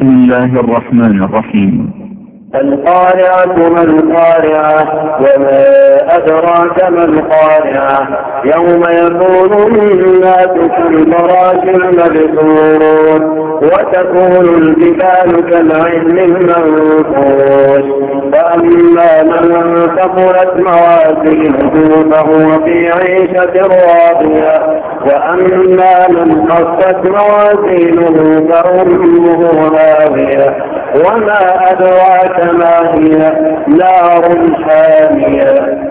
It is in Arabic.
بسم الله الرحمن الرحيم. القارعة ما القارعة وما أدراك ما القارعة؟ يوم يكون الناس كالفراش المبثوث وتكون الجبال كالعهن المنفوش. فأما من ثقلت موازينه فهو في عيشة راضية. وأما من خفت موازينه فأمه هاوية وما أدراك ما هي؟ نار حامية.